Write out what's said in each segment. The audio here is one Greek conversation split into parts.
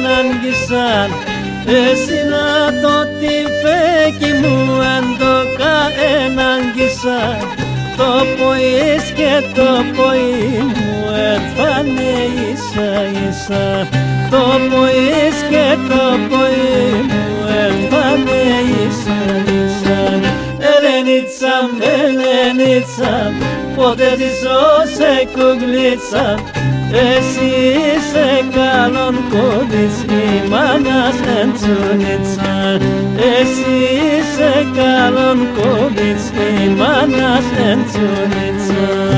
έναν γισάν εσύ να το τυφέκι μου εν το έναν γισάν το ποίς και το ποί μου έρθανε ίσα ίσα. Το ποίς και το ποί μου έρθανε ίσα ίσα. Ελενίτσα, Ελενίτσα, ποτέ ζω σε κουγλίτσα εσύ είσαι καλόν κόλλης η μάνας εντσουνίτσα Εσύ είσαι καλόν κόλλης η μάνας εντσουνίτσα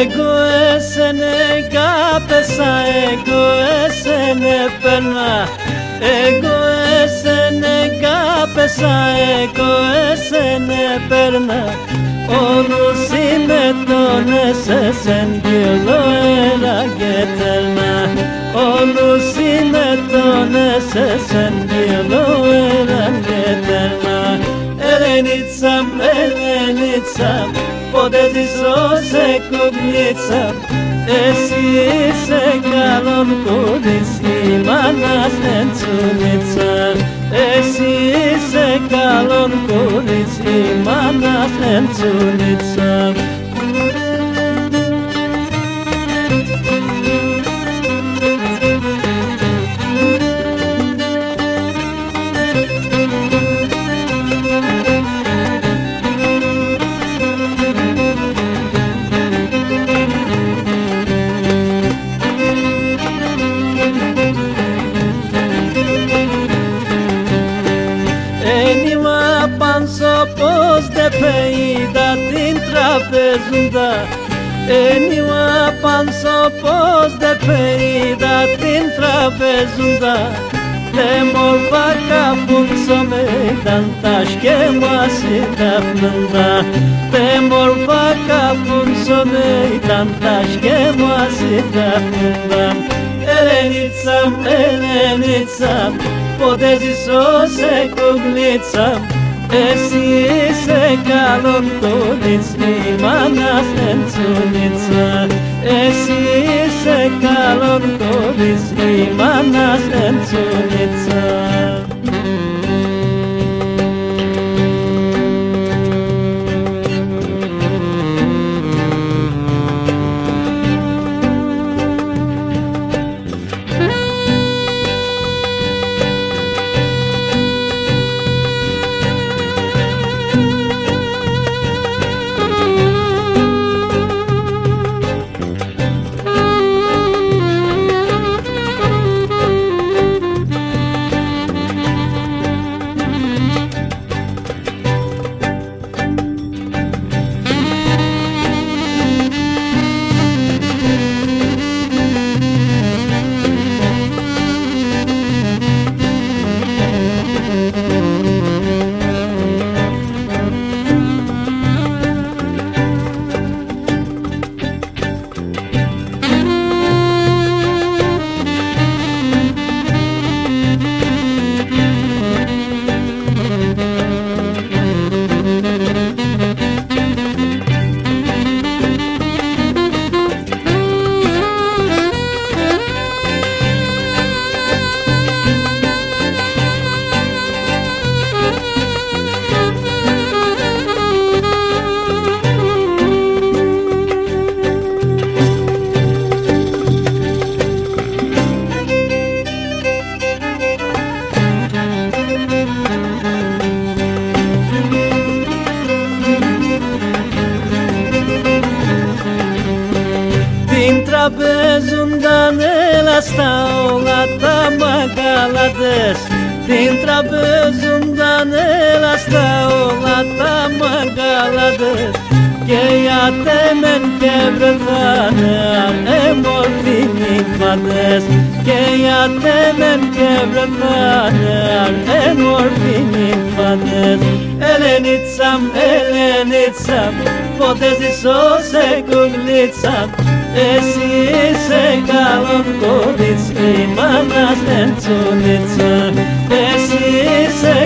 Εγώ εσένε κάπεσα, εγώ εσένε περνά Εγώ εσένε κάπεσα, εγώ εσένε περνά Όλους είμαι τον εσέσεν γύρω έλα και τελνά Όλους είμαι τον εσέσεν γύρω έλα και τελνά Ελενίτσα, Ελενίτσα, ποτέ ζήσω σε κουμπίτσα εσύ είσαι καλόν κορίτσι, μάνας εντσουνίτσα Εσύ είσαι καλόν κορίτσι, μάνας εντσουνίτσα Ένιμα peida din trapezunda Eniwa panso pos de peida din trapezunda Temor vaca punzome tantas que masi tapnda Temor vaca punzome tantas que masi tapnda Elenicam, elenicam, podezi so se kugnicam ποτέ ζήσω σε κουγλίτσα Εσύ είσαι καλόν κολλίτσι, μάνας εντσουνίτσα Εσύ είσαι καλόν κολλίτσι, μάνας εντσουνίτσα Την τραπέζουνταν έλα στα όλα τα μαγκαλατές Την τραπέζουνταν έλα στα όλα τα μαγκαλατές Και για τέμεν και βρεθάνε ανέμορφοι νύχματες Και για τέμεν και βρεθάνε ανέμορφοι νύχματες Ελενίτσα, Ελενίτσα, ποτέ ζήσω σε κουγλίτσα εσύ είσαι καλόν κορίτσι, μάνας εντσουνίτσα Εσύ σε